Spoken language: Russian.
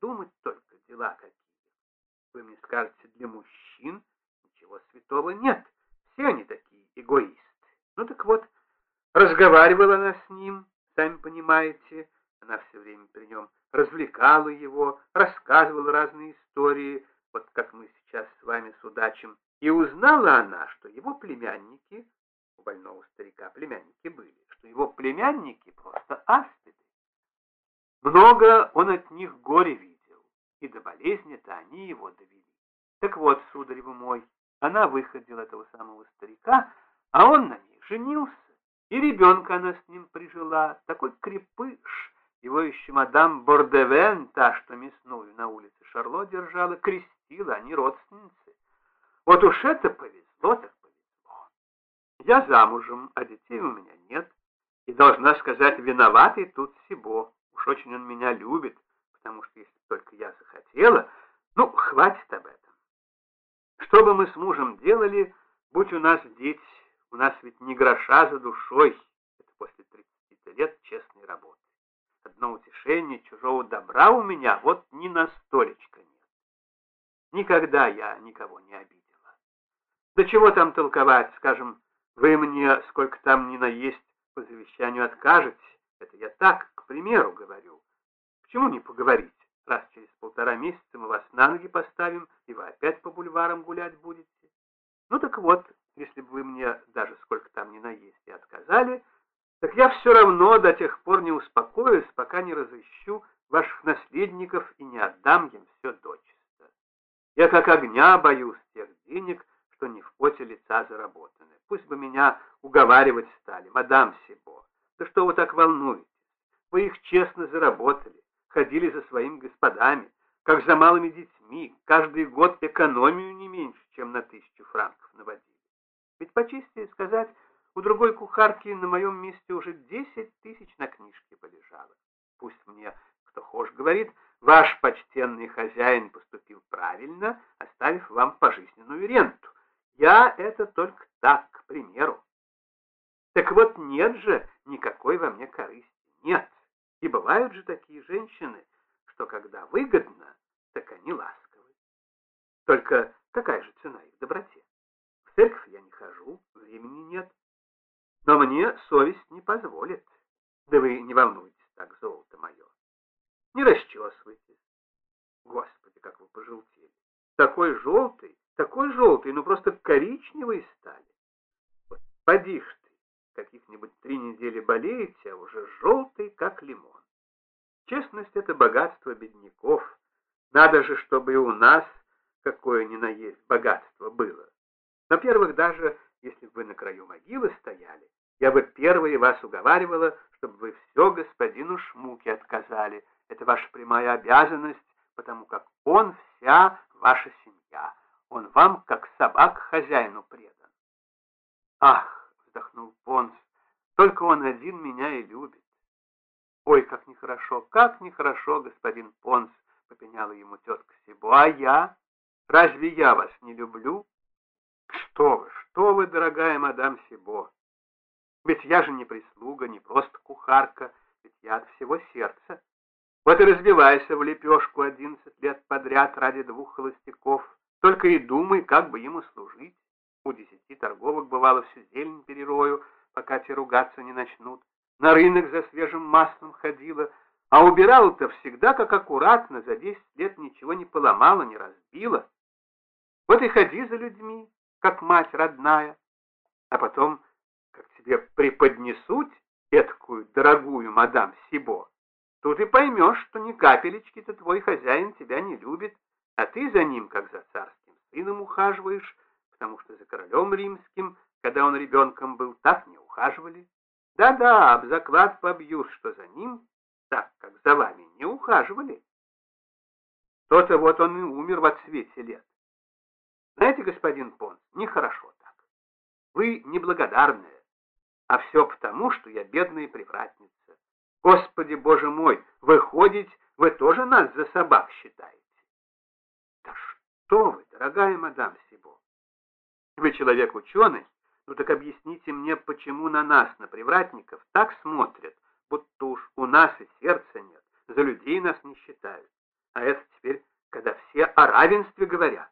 подумать только дела какие. Вы мне скажете, для мужчин ничего святого нет. Все они такие эгоисты. Ну так вот, разговаривала она с ним, сами понимаете, она все время при нем развлекала его, рассказывала разные истории, вот как мы сейчас с вами судачим. И узнала она, что его племянники, у больного старика племянники были, что его племянники просто аспиды. Много он от них горе видел, и до болезни-то они его довели. Так вот, сударь вы мой, она выходила этого самого старика, а он на ней женился, и ребенка она с ним прижила, такой крепыш, его еще мадам Бордевен, та, что мясную на улице Шарло держала, крестила, они родственницы. Вот уж это повезло, так повезло. Я замужем, а детей у меня нет, и, должна сказать, виноватый тут всего. Уж очень он меня любит, потому что если только я захотела, ну, хватит об этом. Что бы мы с мужем делали, будь у нас дети, у нас ведь не гроша за душой, это после 30 лет честной работы. Одно утешение чужого добра у меня вот ни на столечко нет. Никогда я никого не обидела. Да чего там толковать, скажем, вы мне сколько там ни наесть по завещанию откажете, это я так, к примеру, говорю. Почему не поговорить? Раз через полтора месяца мы вас на ноги поставим, и вы опять по бульварам гулять будете. Ну так вот, если бы вы мне даже сколько там ни наесть и отказали, так я все равно до тех пор не успокоюсь, пока не разыщу ваших наследников и не отдам им все дочисто. Я как огня боюсь тех денег, что не в поте лица заработаны. Пусть бы меня уговаривать стали, мадам Сибо. Да что вы так волнуетесь? Вы их честно заработали, ходили за своими господами, как за малыми детьми, каждый год экономию не меньше, чем на тысячу франков наводили. Ведь по чести сказать, у другой кухарки на моем месте уже десять тысяч на книжке полежало. Пусть мне кто хошь говорит, ваш почтенный хозяин поступил правильно, оставив вам пожизненную ренту. Я это только так, к примеру. Так вот, нет же никакой во мне корысти. Нет. И бывают же такие женщины, что когда выгодно, так они ласковы. Только какая же цена их доброте? В церковь я не хожу, времени нет. Но мне совесть не позволит. Да вы не волнуйтесь так, золото мое. Не расчесывайтесь. Господи, как вы пожелтели. Такой желтый, такой желтый, ну просто коричневый стали. Вот поди ж болеете, а уже желтый, как лимон. Честность — это богатство бедняков. Надо же, чтобы и у нас какое ни на есть богатство было. Во-первых, даже если бы вы на краю могилы стояли, я бы первые вас уговаривала, чтобы вы все господину Шмуке отказали. Это ваша прямая обязанность, потому как он вся ваша семья. Он вам, как собак, хозяину предан. Ах, вздохнул Понс, только он один меня и любит. Ой, как нехорошо, как нехорошо, господин Понс, попеняла ему тетка Сибу. А я? Разве я вас не люблю? Что вы, что вы, дорогая мадам Сибо? Ведь я же не прислуга, не просто кухарка, ведь я от всего сердца. Вот и разбивайся в лепешку одиннадцать лет подряд ради двух холостяков. Только и думай, как бы ему служить. У десяти торговок бывало всю зелень перерою, пока те ругаться не начнут. На рынок за свежим маслом ходила, а убирала-то всегда как аккуратно, за десять лет ничего не поломала, не разбила. Вот и ходи за людьми, как мать родная, а потом, как тебе преподнесут эткую дорогую мадам Сибо, тут и поймешь, что ни капелечки-то твой хозяин тебя не любит, а ты за ним, как за царским сыном, ухаживаешь, потому что за королем римским, когда он ребенком был, так не ухаживали. Да-да, об заклад побьюсь, что за ним, так как за вами, не ухаживали. То-то вот он и умер в отсвете лет. Знаете, господин Понс, нехорошо так. Вы неблагодарная, а все потому, что я бедная привратница. Господи, Боже мой, выходить, вы тоже нас за собак считаете? Да что вы, дорогая мадам Сибо? Вы человек ученый, ну так объясните мне, почему на нас, на привратников, так смотрят, будто уж у нас и сердца нет, за людей нас не считают. А это теперь, когда все о равенстве говорят.